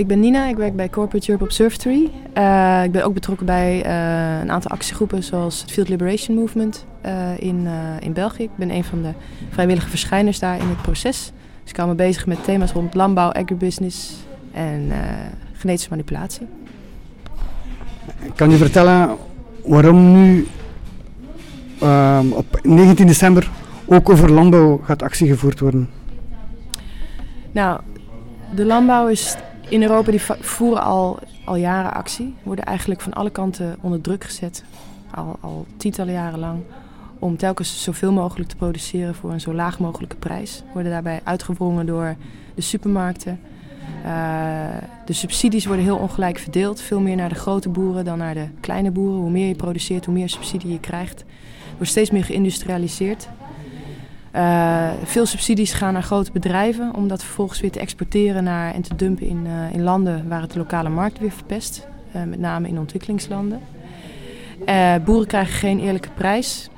Ik ben Nina, ik werk bij Corporate Europe Observatory. Uh, ik ben ook betrokken bij uh, een aantal actiegroepen zoals het Field Liberation Movement uh, in, in België. Ik ben een van de vrijwillige verschijners daar in het proces. Dus ik hou me bezig met thema's rond landbouw, agribusiness en genetische manipulatie. Kan je vertellen waarom nu op 19 december ook over landbouw gaat actie gevoerd worden? Nou, de landbouw is in Europa, die voeren al, al jaren actie. Worden eigenlijk van alle kanten onder druk gezet. Al, al tientallen jaren lang. Om telkens zoveel mogelijk te produceren voor een zo laag mogelijke prijs. Worden daarbij uitgewrongen door de supermarkten. Uh, de subsidies worden heel ongelijk verdeeld. Veel meer naar de grote boeren dan naar de kleine boeren. Hoe meer je produceert, hoe meer subsidie je krijgt. Wordt steeds meer geïndustrialiseerd. Uh, veel subsidies gaan naar grote bedrijven om dat vervolgens weer te exporteren naar, en te dumpen in, uh, in landen waar het de lokale markt weer verpest. Uh, met name in ontwikkelingslanden. boeren krijgen geen eerlijke prijs.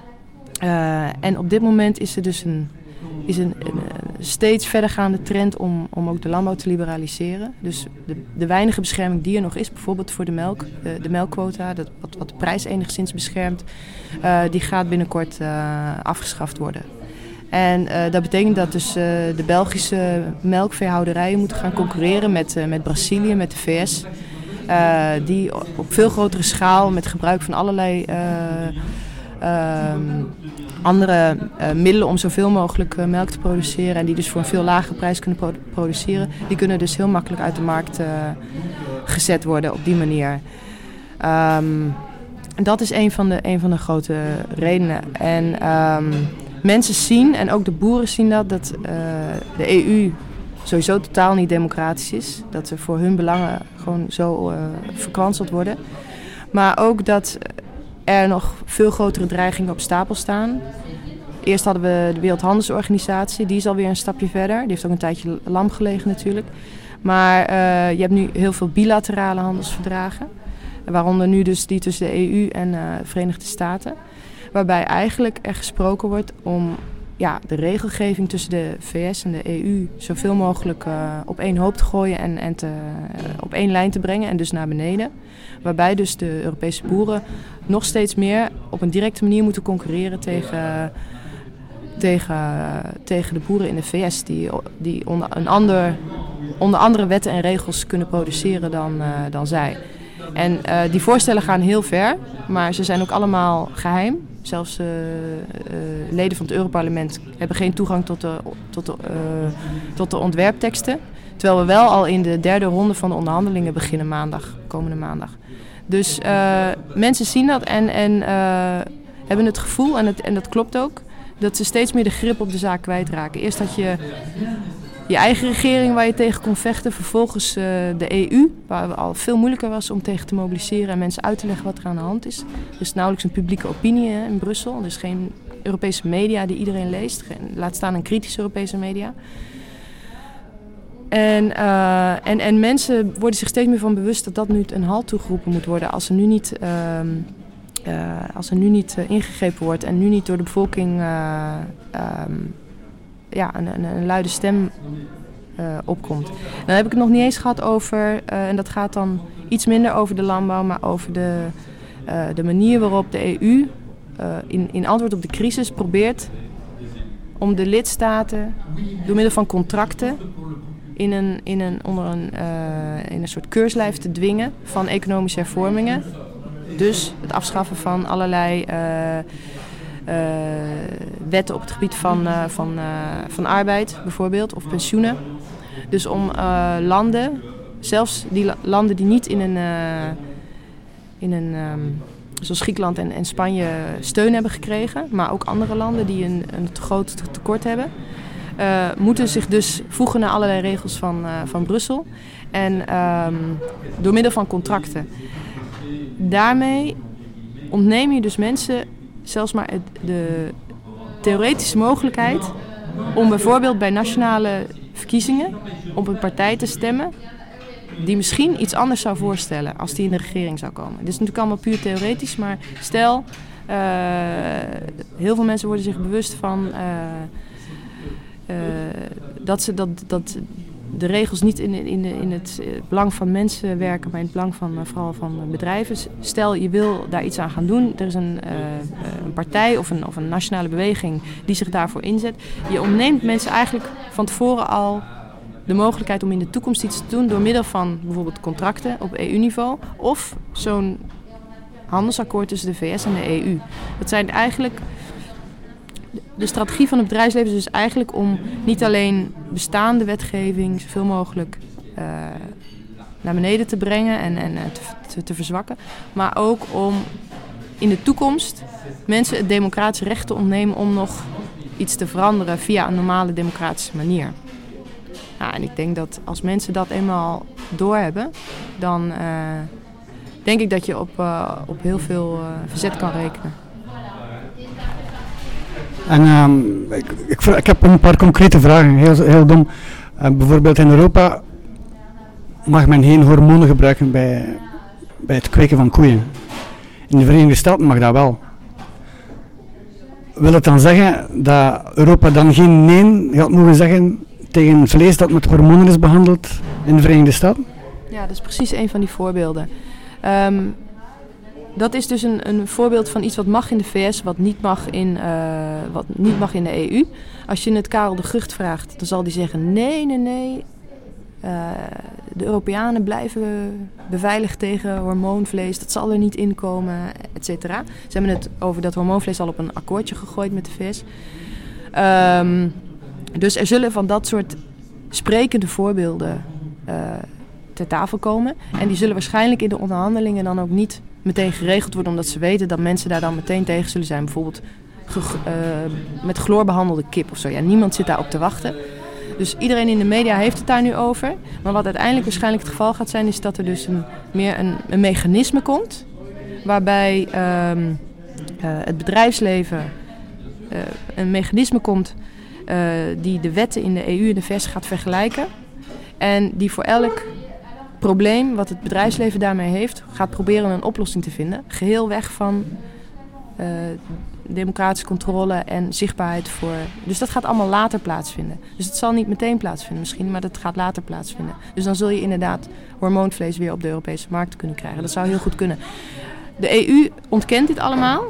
en op dit moment is er dus een, is een, steeds verdergaande trend om, om ook de landbouw te liberaliseren. Dus de, de weinige bescherming die er nog is, bijvoorbeeld voor de melk, de, de melkquota, dat, wat, wat de prijs enigszins beschermt, die gaat binnenkort afgeschaft worden. En uh, dat betekent dat dus uh, de Belgische melkveehouderijen moeten gaan concurreren met, uh, met Brazilië, met de VS. die op veel grotere schaal met gebruik van allerlei ehm, andere middelen om zoveel mogelijk melk te produceren. En die dus voor een veel lagere prijs kunnen pro produceren. Die kunnen dus heel makkelijk uit de markt gezet worden op die manier. Um, dat is een van de, een van de grote redenen. En um, mensen zien, en ook de boeren zien dat, dat uh, de EU sowieso totaal niet democratisch is. Dat ze voor hun belangen gewoon zo uh, verkwanseld worden. Maar ook dat er nog veel grotere dreigingen op stapel staan. Eerst hadden we de Wereldhandelsorganisatie, die is alweer een stapje verder. Die heeft ook een tijdje lam gelegen natuurlijk. Maar uh, je hebt nu heel veel bilaterale handelsverdragen. Waaronder nu dus die tussen de EU en de Verenigde Staten. Waarbij eigenlijk er gesproken wordt om ja, de regelgeving tussen de VS en de EU zoveel mogelijk uh, op één hoop te gooien en, en te, uh, op één lijn te brengen en dus naar beneden. Waarbij dus de Europese boeren nog steeds meer op een directe manier moeten concurreren tegen, tegen, tegen de boeren in de VS, die, die onder, een ander, onder andere wetten en regels kunnen produceren dan, uh, dan zij. En uh, die voorstellen gaan heel ver, maar ze zijn ook allemaal geheim. Zelfs uh, uh, leden van het Europarlement hebben geen toegang tot de, tot, tot de ontwerpteksten. Terwijl we wel al in de derde ronde van de onderhandelingen beginnen maandag, komende maandag. Dus mensen zien dat en, en hebben het gevoel, en, het, en dat klopt ook, dat ze steeds meer de grip op de zaak kwijtraken. Eerst had je je eigen regering waar je tegen kon vechten. Vervolgens uh, de EU, waar het al veel moeilijker was om tegen te mobiliseren en mensen uit te leggen wat er aan de hand is. Er is nauwelijks een publieke opinie in Brussel. Er is geen Europese media die iedereen leest. Laat staan een kritische Europese media. En, uh, en, en mensen worden zich steeds meer van bewust dat dat nu een halt toegeroepen moet worden als er nu niet, uh, uh, als er nu niet ingegrepen wordt en nu niet door de bevolking um, ja, een, een, een luide stem uh, opkomt. Dan heb ik het nog niet eens gehad over, uh, en dat gaat dan iets minder over de landbouw, maar over de, uh, de manier waarop de EU in, in antwoord op de crisis probeert om de lidstaten door middel van contracten in een, in een, onder een, in een soort keurslijf te dwingen van economische hervormingen. Dus het afschaffen van allerlei wetten op het gebied van, uh, van, uh, van arbeid bijvoorbeeld of pensioenen. Dus om landen, zelfs die landen die niet in een, in een um, zoals Griekenland en, en Spanje steun hebben gekregen, maar ook andere landen die een, een te groot tekort hebben, moeten zich dus voegen naar allerlei regels van, van Brussel. En um, door middel van contracten. Daarmee ontneem je dus mensen zelfs maar de theoretische mogelijkheid om bijvoorbeeld bij nationale verkiezingen op een partij te stemmen die misschien iets anders zou voorstellen als die in de regering zou komen. Dit is natuurlijk allemaal puur theoretisch, maar stel, uh, heel veel mensen worden zich bewust van uh, uh, dat, ze, dat, dat de regels niet in, in, in het eh, belang van mensen werken, maar in het belang van vooral van bedrijven. Stel je wil daar iets aan gaan doen, er is een, een partij of een, of een nationale beweging die zich daarvoor inzet. Je ontneemt mensen eigenlijk van tevoren al de mogelijkheid om in de toekomst iets te doen door middel van bijvoorbeeld contracten op EU-niveau of zo'n handelsakkoord tussen de VS en de EU. Dat zijn eigenlijk. De strategie van het bedrijfsleven is dus eigenlijk om niet alleen bestaande wetgeving zoveel mogelijk uh, naar beneden te brengen en, en eh, te, te, verzwakken, maar ook om in de toekomst mensen het democratische recht te ontnemen om nog iets te veranderen via een normale democratische manier. Ja, en ik denk dat als mensen dat eenmaal doorhebben, dan uh, denk ik dat je op, op heel veel verzet kan rekenen. En um, ik, ik, ik, heb een paar concrete vragen, heel, heel dom. bijvoorbeeld in Europa mag men geen hormonen gebruiken bij, bij het kweken van koeien. In de Verenigde Staten mag dat wel. Wil het dan zeggen dat Europa dan geen nee gaat mogen zeggen tegen vlees dat met hormonen is behandeld in de Verenigde Staten? Ja, dat is precies een van die voorbeelden. Um, dat is dus een, een, voorbeeld van iets wat mag in de VS, wat niet mag in, uh, wat niet mag in de EU. Als je het Karel de Gucht vraagt, dan zal die zeggen: nee, nee, nee. Uh, de Europeanen blijven beveiligd tegen hormoonvlees. Dat zal er niet in komen, et cetera. Ze hebben het over dat hormoonvlees al op een akkoordje gegooid met de VS. Um, dus er zullen van dat soort sprekende voorbeelden uh, ter tafel komen. En die zullen waarschijnlijk in de onderhandelingen dan ook niet meteen geregeld worden, omdat ze weten dat mensen daar dan meteen tegen zullen zijn. Bijvoorbeeld uh, met chloor behandelde kip of zo. Ja, niemand zit daarop te wachten. Dus iedereen in de media heeft het daar nu over. Maar wat uiteindelijk waarschijnlijk het geval gaat zijn, is dat er dus een, meer een, een mechanisme komt. Waarbij uh, uh, het bedrijfsleven een mechanisme komt die de wetten in de EU en de VS gaat vergelijken. En die voor elk probleem wat het bedrijfsleven daarmee heeft, gaat proberen een oplossing te vinden. Geheel weg van uh, democratische controle en zichtbaarheid voor. Dus dat gaat allemaal later plaatsvinden. Dus het zal niet meteen plaatsvinden misschien, maar dat gaat later plaatsvinden. Dus dan zul je inderdaad hormoonvlees weer op de Europese markt kunnen krijgen. Dat zou heel goed kunnen. De EU ontkent dit allemaal,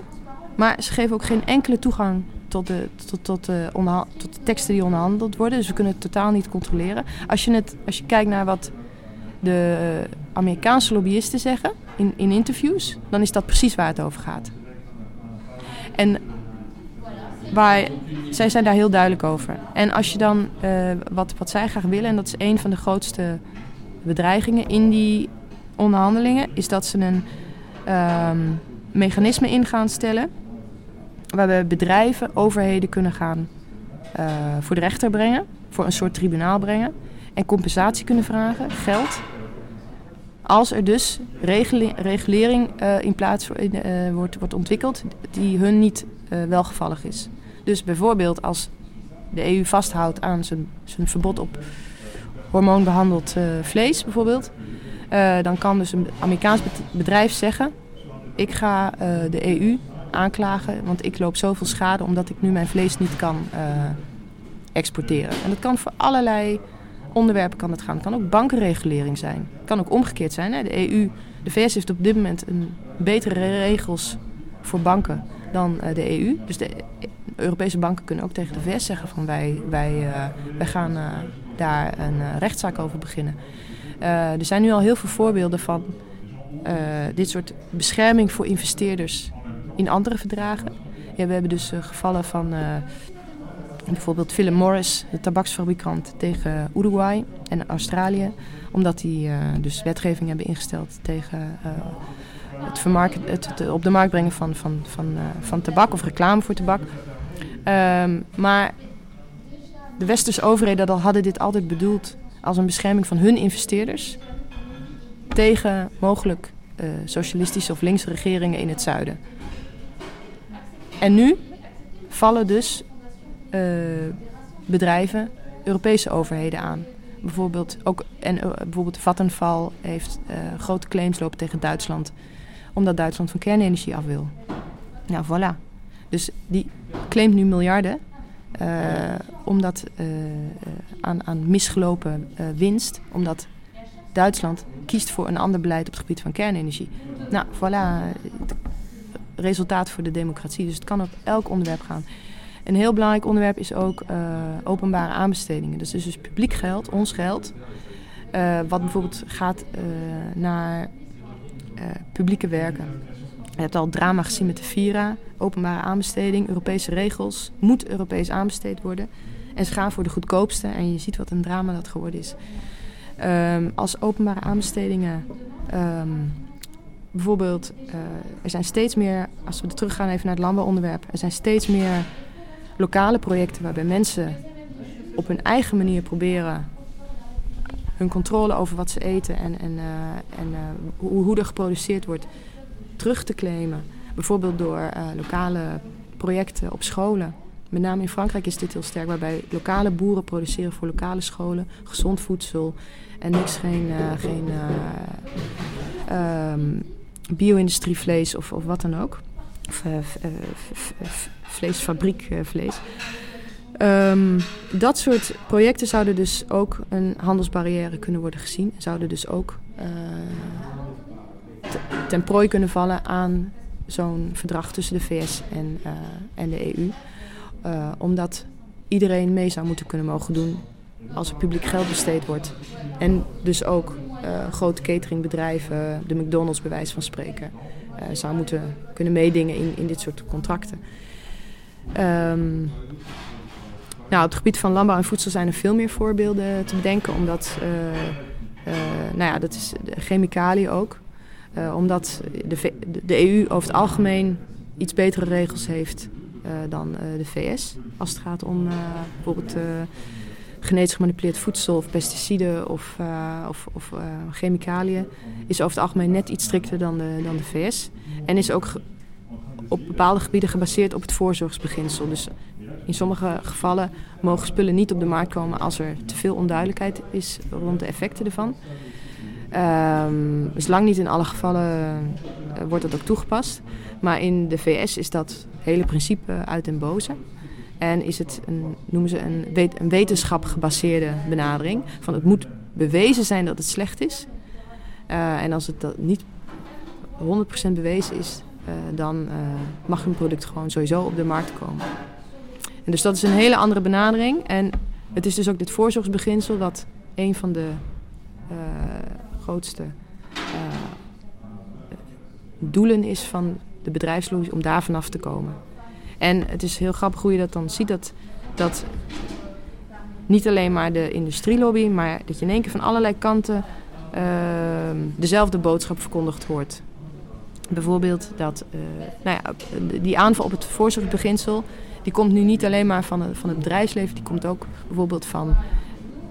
maar ze geven ook geen enkele toegang tot de, tot, tot, de tot de teksten die onderhandeld worden. Dus we kunnen het totaal niet controleren. Als je, het, als je kijkt naar wat de Amerikaanse lobbyisten zeggen in, in interviews, dan is dat precies waar het over gaat. En waar, zij zijn daar heel duidelijk over. En als je dan uh, wat, wat zij graag willen, en dat is een van de grootste bedreigingen in die onderhandelingen, is dat ze een um, mechanisme in gaan stellen waarbij bedrijven overheden kunnen gaan uh, voor de rechter brengen, voor een soort tribunaal brengen en compensatie kunnen vragen, geld. Als er dus regulering uh, in plaats uh, wordt, wordt ontwikkeld die hun niet welgevallig is. Dus bijvoorbeeld als de EU vasthoudt aan zijn, zijn verbod op hormoonbehandeld vlees bijvoorbeeld, dan kan dus een Amerikaans bedrijf zeggen: ik ga de EU aanklagen, want ik loop zoveel schade omdat ik nu mijn vlees niet kan uh, exporteren. En dat kan voor allerlei onderwerpen kan het gaan. Het kan ook bankenregulering zijn. Het kan ook omgekeerd zijn. Hè? De EU, de VS heeft op dit moment betere regels voor banken dan uh, de EU. Dus de Europese banken kunnen ook tegen de VS zeggen van wij, wij, uh, wij gaan daar een rechtszaak over beginnen. er zijn nu al heel veel voorbeelden van dit soort bescherming voor investeerders in andere verdragen. Ja, we hebben dus gevallen van bijvoorbeeld Philip Morris, de tabaksfabrikant, tegen Uruguay en Australië. Omdat die uh, dus wetgeving hebben ingesteld tegen het, vermarkt, het, het, op de markt brengen van, van, van, van tabak of reclame voor tabak. Um, maar de westerse overheden hadden dit altijd bedoeld als een bescherming van hun investeerders tegen mogelijk socialistische of linkse regeringen in het zuiden. En nu vallen dus uh, bedrijven Europese overheden aan. Bijvoorbeeld, ook, en, uh, bijvoorbeeld Vattenfall heeft uh, grote claims lopen tegen Duitsland. Omdat Duitsland van kernenergie af wil. Nou, voilà. Dus die claimt nu miljarden omdat aan, aan misgelopen winst, omdat Duitsland kiest voor een ander beleid op het gebied van kernenergie. Nou, voilà, resultaat voor de democratie. Dus het kan op elk onderwerp gaan. Een heel belangrijk onderwerp is ook uh, openbare aanbestedingen. Dus, dus, dus publiek geld, ons geld, uh, wat bijvoorbeeld gaat uh, naar publieke werken. Je hebt al drama gezien met de Vira, openbare aanbesteding, Europese regels, moet Europees aanbesteed worden. En ze gaan voor de goedkoopste en je ziet wat een drama dat geworden is. Um, als openbare aanbestedingen um, bijvoorbeeld, er zijn steeds meer, als we teruggaan even naar het landbouwonderwerp, er zijn steeds meer lokale projecten waarbij mensen op hun eigen manier proberen hun controle over wat ze eten en, en, uh, en uh, hoe, hoe, er geproduceerd wordt terug te claimen. Bijvoorbeeld door lokale projecten op scholen. Met name in Frankrijk is dit heel sterk, waarbij lokale boeren produceren voor lokale scholen gezond voedsel en niks, geen, geen um, bio-industrievlees of, of wat dan ook. Of uh, vleesfabriekvlees. Um, dat soort projecten zouden dus ook een handelsbarrière kunnen worden gezien. Zouden dus ook uh, ten prooi kunnen vallen aan zo'n verdrag tussen de VS en, uh, en de EU. Omdat iedereen mee zou moeten kunnen mogen doen als er publiek geld besteed wordt. En dus ook grote cateringbedrijven, de McDonald's bij wijze van spreken, zou moeten kunnen meedingen in, in dit soort contracten. Um, nou, op het gebied van landbouw en voedsel zijn er veel meer voorbeelden te bedenken, omdat, uh, nou ja, dat is de chemicaliën ook. omdat de, de EU over het algemeen iets betere regels heeft dan de VS. Als het gaat om bijvoorbeeld genetisch gemanipuleerd voedsel of pesticiden of, of, of chemicaliën is over het algemeen net iets strikter dan de, dan de VS. En is ook op bepaalde gebieden gebaseerd op het voorzorgsbeginsel. Dus in sommige gevallen mogen spullen niet op de markt komen als er te veel onduidelijkheid is rond de effecten ervan. Um, dus lang niet in alle gevallen uh, wordt dat ook toegepast. Maar in de VS is dat hele principe uit den boze. En is het een, noemen ze een, wet, een wetenschap gebaseerde benadering. Van het moet bewezen zijn dat het slecht is. Uh, en als het dat niet 100% bewezen is, dan uh, mag een product gewoon sowieso op de markt komen. En dus dat is een hele andere benadering. En het is dus ook dit voorzorgsbeginsel dat een van de grootste doelen is van de bedrijfslogie om daar vanaf te komen. En het is heel grappig hoe je dat dan ziet. Dat, dat niet alleen maar de industrielobby, maar dat je in één keer van allerlei kanten uh, dezelfde boodschap verkondigd wordt. Bijvoorbeeld dat uh, nou ja, die aanval op het voorzorgsbeginsel, die komt nu niet alleen maar van, van het bedrijfsleven, die komt ook bijvoorbeeld van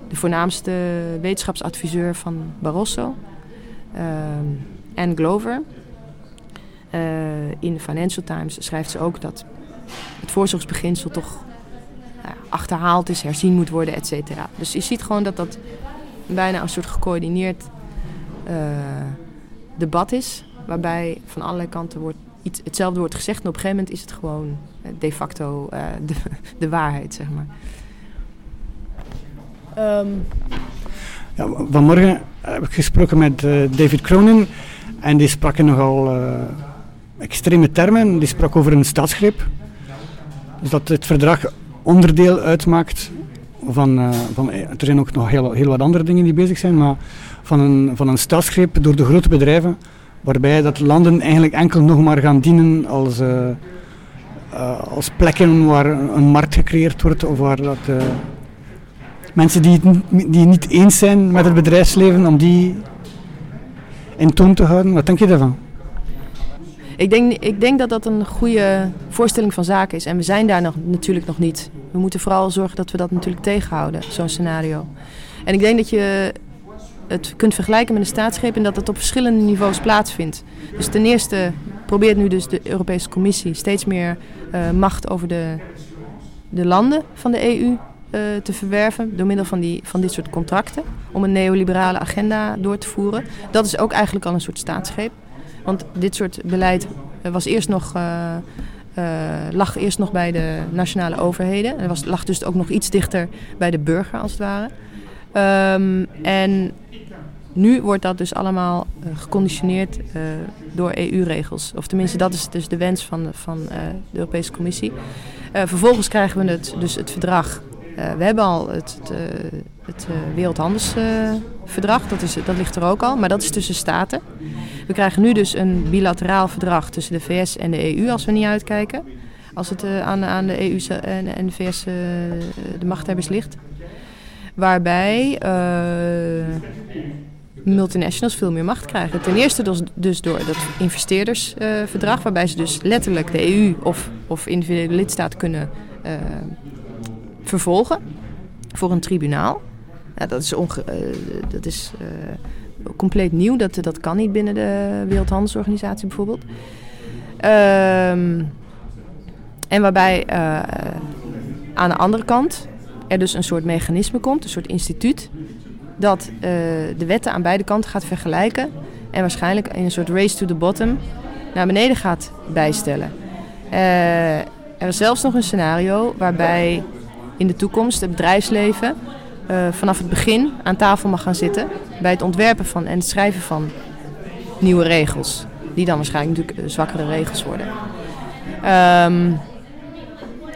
de voornaamste wetenschapsadviseur van Barroso, uh, Anne Glover. Uh, in de Financial Times schrijft ze ook dat het voorzorgsbeginsel toch achterhaald is, herzien moet worden, et cetera. Dus je ziet gewoon dat dat bijna een soort gecoördineerd uh, debat is, waarbij van allerlei kanten wordt iets, hetzelfde wordt gezegd en op een gegeven moment is het gewoon uh, de facto uh, de, de, waarheid, zeg maar. Um. Ja, vanmorgen heb ik gesproken met David Cronin en die sprak in nogal extreme termen. Die sprak over een staatsgreep dus dat het verdrag onderdeel uitmaakt van, uh, van er zijn ook nog heel, heel wat andere dingen die bezig zijn, maar van een, van een staatsgreep door de grote bedrijven, waarbij dat landen eigenlijk enkel nog maar gaan dienen als, uh, uh, als plekken waar een markt gecreëerd wordt of waar dat, mensen die het die niet eens zijn met het bedrijfsleven, om die in toon te houden. Wat denk je daarvan? Ik denk, ik denk dat dat een goede voorstelling van zaken is. En we zijn daar nog, natuurlijk nog niet. We moeten vooral zorgen dat we dat natuurlijk tegenhouden, zo'n scenario. En ik denk dat je het kunt vergelijken met een staatsgreep en dat het op verschillende niveaus plaatsvindt. Dus ten eerste probeert nu dus de Europese Commissie steeds meer uh, macht over de, de landen van de EU uh, te verwerven door middel van, die, van dit soort contracten om een neoliberale agenda door te voeren. Dat is ook eigenlijk al een soort staatsgreep. Want dit soort beleid was eerst nog lag eerst nog bij de nationale overheden. En was, lag dus ook nog iets dichter bij de burger, als het ware. Ehm, en nu wordt dat dus allemaal geconditioneerd door EU-regels. Of tenminste, dat is dus de wens van, van de Europese Commissie. vervolgens krijgen we het, dus het verdrag we hebben al het, het, het Wereldhandelsverdrag, dat, dat ligt er ook al, maar dat is tussen staten. We krijgen nu dus een bilateraal verdrag tussen de VS en de EU als we niet uitkijken. Als het aan, aan de EU en, de VS de machthebbers ligt. Waarbij multinationals veel meer macht krijgen. Ten eerste dus, dus door dat investeerdersverdrag, waarbij ze dus letterlijk de EU of, of individuele lidstaten kunnen vervolgen voor een tribunaal. Dat is, onge dat is compleet nieuw. Dat, dat kan niet binnen de Wereldhandelsorganisatie bijvoorbeeld. Um, en waarbij aan de andere kant er dus een soort mechanisme komt, een soort instituut, dat de wetten aan beide kanten gaat vergelijken en waarschijnlijk in een soort race to the bottom naar beneden gaat bijstellen. er is zelfs nog een scenario waarbij in de toekomst het bedrijfsleven uh, vanaf het begin aan tafel mag gaan zitten bij het ontwerpen van en het schrijven van nieuwe regels. Die dan waarschijnlijk natuurlijk eh, zwakkere regels worden. Um,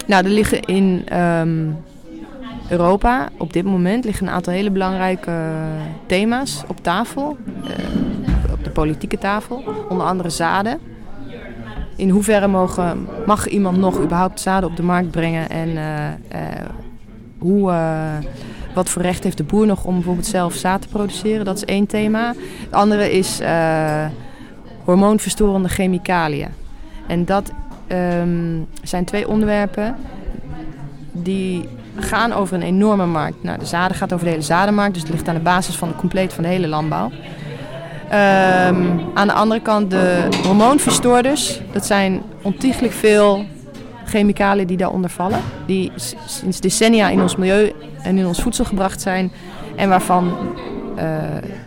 nou, er liggen in um, Europa op dit moment liggen een aantal hele belangrijke thema's op tafel. Uh, op de politieke tafel. Onder andere zaden. In hoeverre mogen, mag iemand nog überhaupt zaden op de markt brengen en uh, uh, hoe, wat voor recht heeft de boer nog om bijvoorbeeld zelf zaad te produceren? Dat is één thema. Het andere is hormoonverstorende chemicaliën. En dat um, zijn twee onderwerpen die gaan over een enorme markt. Nou, de zaden gaat over de hele zadenmarkt, dus het ligt aan de basis van de compleet van de hele landbouw. Um, aan de andere kant de hormoonverstoorders. Dat zijn ontiegelijk veel chemicaliën die daaronder vallen. Die sinds decennia in ons milieu en in ons voedsel gebracht zijn. En waarvan uh,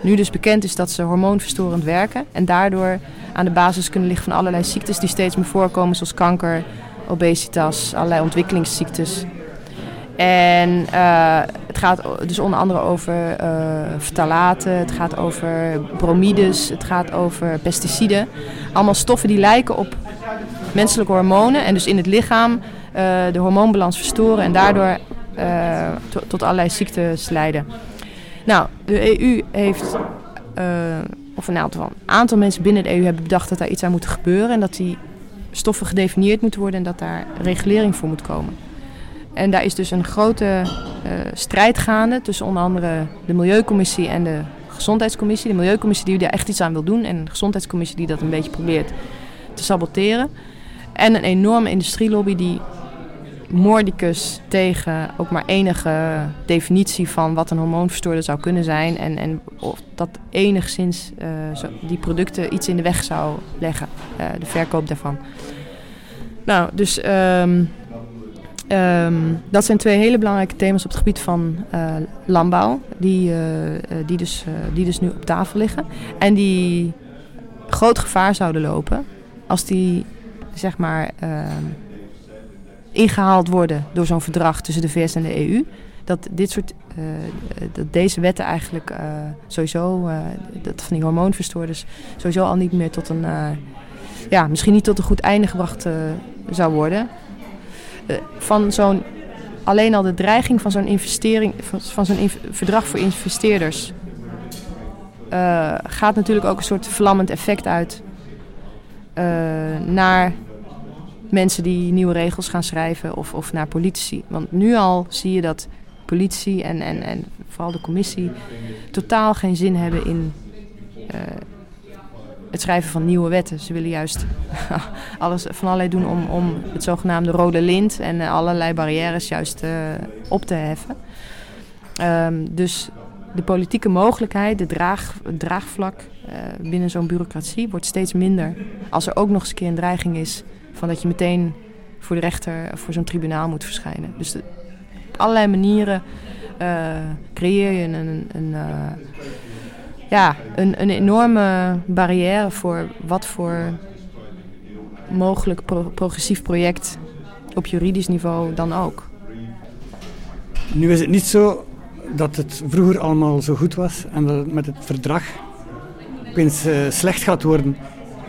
nu dus bekend is dat ze hormoonverstorend werken. En daardoor aan de basis kunnen liggen van allerlei ziektes die steeds meer voorkomen. Zoals kanker, obesitas, allerlei ontwikkelingsziektes. En uh, het gaat dus onder andere over uh, het gaat over bromides, het gaat over pesticiden. Allemaal stoffen die lijken op menselijke hormonen en dus in het lichaam uh, de hormoonbalans verstoren en daardoor to tot allerlei ziektes leiden. Nou, de EU heeft, of een aantal, een aantal mensen binnen de EU hebben bedacht dat daar iets aan moet gebeuren en dat die stoffen gedefinieerd moeten worden en dat daar regulering voor moet komen. En daar is dus een grote uh, strijd gaande tussen onder andere de Milieucommissie en de Gezondheidscommissie. De Milieucommissie die daar echt iets aan wil doen en de Gezondheidscommissie die dat een beetje probeert te saboteren. En een enorme industrielobby die moordicus tegen ook maar enige definitie van wat een hormoonverstoorder zou kunnen zijn. En, en of dat enigszins zo, die producten iets in de weg zou leggen, uh, de verkoop daarvan. Nou, dus um, Um, dat zijn twee hele belangrijke thema's op het gebied van uh, landbouw, die, uh, die, dus, die dus nu op tafel liggen. En die groot gevaar zouden lopen als die, zeg maar, ehm, ingehaald worden door zo'n verdrag tussen de VS en de EU. Dat, dit soort, dat deze wetten eigenlijk sowieso, dat van die hormoonverstoorders, sowieso al niet meer tot een, ja, misschien niet tot een goed einde gebracht zou worden. Eh, van zo'n alleen al de dreiging van zo'n investering, van, zo'n verdrag voor investeerders, uh, gaat natuurlijk ook een soort vlammend effect uit uh, naar mensen die nieuwe regels gaan schrijven of, of naar politici. Want nu al zie je dat politie en, en, en vooral de commissie totaal geen zin hebben in het schrijven van nieuwe wetten. Ze willen juist alles van allerlei doen om, om het zogenaamde rode lint en allerlei barrières juist uh, op te heffen. Um, dus de politieke mogelijkheid, de draag, het draagvlak uh, binnen zo'n bureaucratie wordt steeds minder. Als er ook nog eens een keer een dreiging is van dat je meteen voor de rechter voor zo'n tribunaal moet verschijnen. Dus de, op allerlei manieren creëer je een, een, een ja, een, een enorme barrière voor wat voor mogelijk progressief project op juridisch niveau dan ook. Nu is het niet zo dat het vroeger allemaal zo goed was en dat het met het verdrag opeens uh, slecht gaat worden.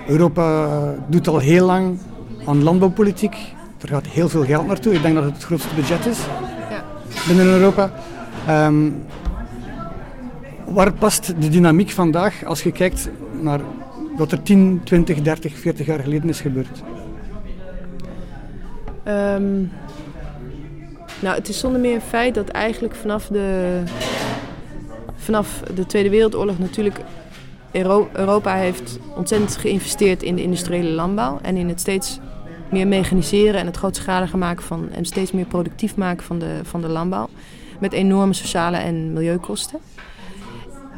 Europa doet al heel lang aan landbouwpolitiek. Er gaat heel veel geld naartoe. Ik denk dat het het grootste budget is ja. binnen Europa. Um, waar past de dynamiek vandaag als je kijkt naar wat er 10, 20, 30, 40 jaar geleden is gebeurd? Um, nou, het is zonder meer een feit dat eigenlijk vanaf de, vanaf de Tweede Wereldoorlog natuurlijk Europa heeft ontzettend geïnvesteerd in de industriële landbouw en in het steeds meer mechaniseren en het grootschaliger maken van en steeds meer productief maken van de, van de landbouw. Met enorme sociale en milieukosten.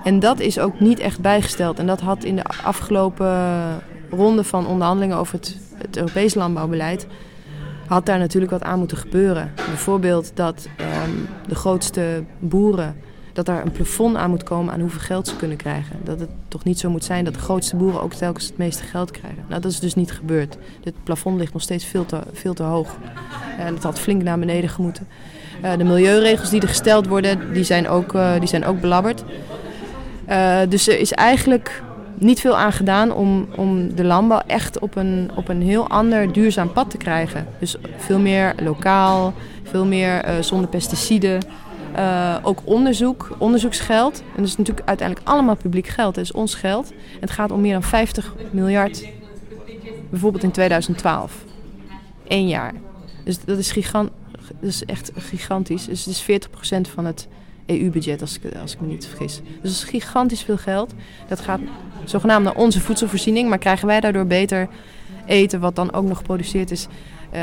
En dat is ook niet echt bijgesteld. En dat had in de afgelopen ronde van onderhandelingen over het, het Europees landbouwbeleid had daar natuurlijk wat aan moeten gebeuren. Bijvoorbeeld dat ehm, de grootste boeren, dat daar een plafond aan moet komen aan hoeveel geld ze kunnen krijgen. Dat het toch niet zo moet zijn dat de grootste boeren ook telkens het meeste geld krijgen. Nou, dat is dus niet gebeurd. Het plafond ligt nog steeds veel te, veel te hoog. En het had flink naar beneden gemoeten. Uh, de milieuregels die er gesteld worden, die zijn ook, uh, die zijn ook belabberd. Uh, dus er is eigenlijk niet veel aan gedaan om, om de landbouw echt op een, op een heel ander duurzaam pad te krijgen. Dus veel meer lokaal, veel meer uh, zonder pesticiden. Uh, ook onderzoek, onderzoeksgeld. En dat is natuurlijk uiteindelijk allemaal publiek geld. Dat is ons geld. En het gaat om meer dan 50 miljard, bijvoorbeeld in 2012. Eén jaar. Dus dat is, gigant, dat is echt gigantisch. Dus het is 40% van het EU-budget, als ik, als ik me niet vergis. Dus dat is gigantisch veel geld. Dat gaat zogenaamd naar onze voedselvoorziening, maar krijgen wij daardoor beter eten, wat dan ook nog geproduceerd is uh,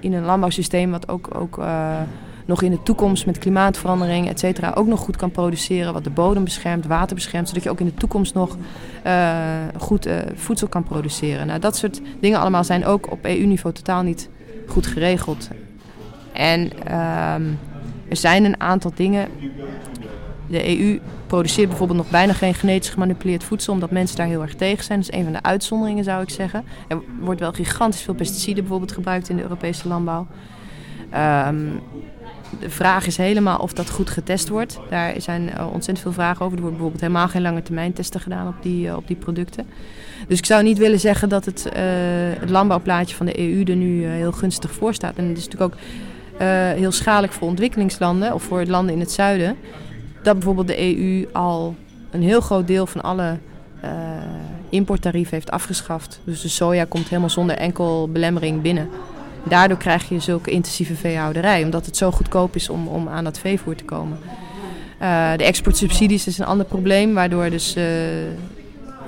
in een landbouwsysteem, wat ook, ook uh, nog in de toekomst met klimaatverandering, et cetera, ook nog goed kan produceren, wat de bodem beschermt, water beschermt, zodat je ook in de toekomst nog uh, goed voedsel kan produceren. Nou, dat soort dingen allemaal zijn ook op EU-niveau totaal niet goed geregeld. En ehm, er zijn een aantal dingen. De EU produceert bijvoorbeeld nog bijna geen genetisch gemanipuleerd voedsel, omdat mensen daar heel erg tegen zijn. Dat is een van de uitzonderingen, zou ik zeggen. Er wordt wel gigantisch veel pesticiden bijvoorbeeld gebruikt in de Europese landbouw. Um, de vraag is helemaal of dat goed getest wordt. Daar zijn uh, ontzettend veel vragen over. Er wordt bijvoorbeeld helemaal geen lange termijn testen gedaan op die, uh, op die producten. Dus ik zou niet willen zeggen dat het, uh, het landbouwplaatje van de EU er nu heel gunstig voor staat. En het is natuurlijk ook heel schadelijk voor ontwikkelingslanden of voor landen in het zuiden dat bijvoorbeeld de EU al een heel groot deel van alle uh, importtarieven heeft afgeschaft. Dus de soja komt helemaal zonder enkel belemmering binnen. Daardoor krijg je zulke intensieve veehouderij, omdat het zo goedkoop is om, om aan dat veevoer te komen. Uh, de exportsubsidies is een ander probleem, waardoor dus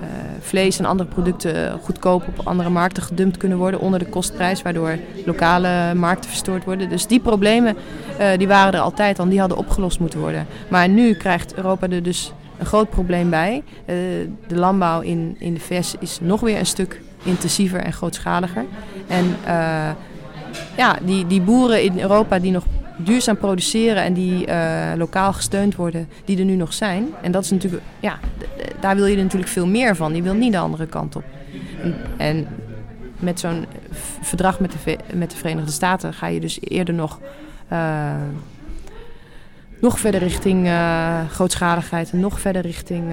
uh, vlees en andere producten goedkoop op andere markten gedumpt kunnen worden onder de kostprijs, waardoor lokale markten verstoord worden. Dus die problemen uh, die waren er altijd al, die hadden opgelost moeten worden. Maar nu krijgt Europa er dus een groot probleem bij. Uh, de landbouw in, in de VS is nog weer een stuk intensiever en grootschaliger. En ja, die, die boeren in Europa die nog duurzaam produceren en die uh, lokaal gesteund worden, die er nu nog zijn. En dat is natuurlijk, ja, daar wil je er natuurlijk veel meer van. Die wil niet de andere kant op. En, met zo'n verdrag met de, met de Verenigde Staten ga je dus eerder nog, uh, nog verder richting uh, grootschaligheid en nog verder richting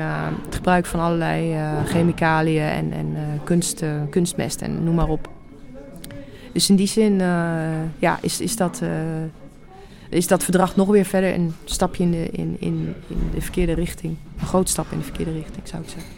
het gebruik van allerlei chemicaliën en, en kunst, kunstmest en noem maar op. Dus in die zin ja, is, is dat is dat verdrag nog weer verder een stapje in de, in, in, in de verkeerde richting. Een groot stap in de verkeerde richting, zou ik zeggen.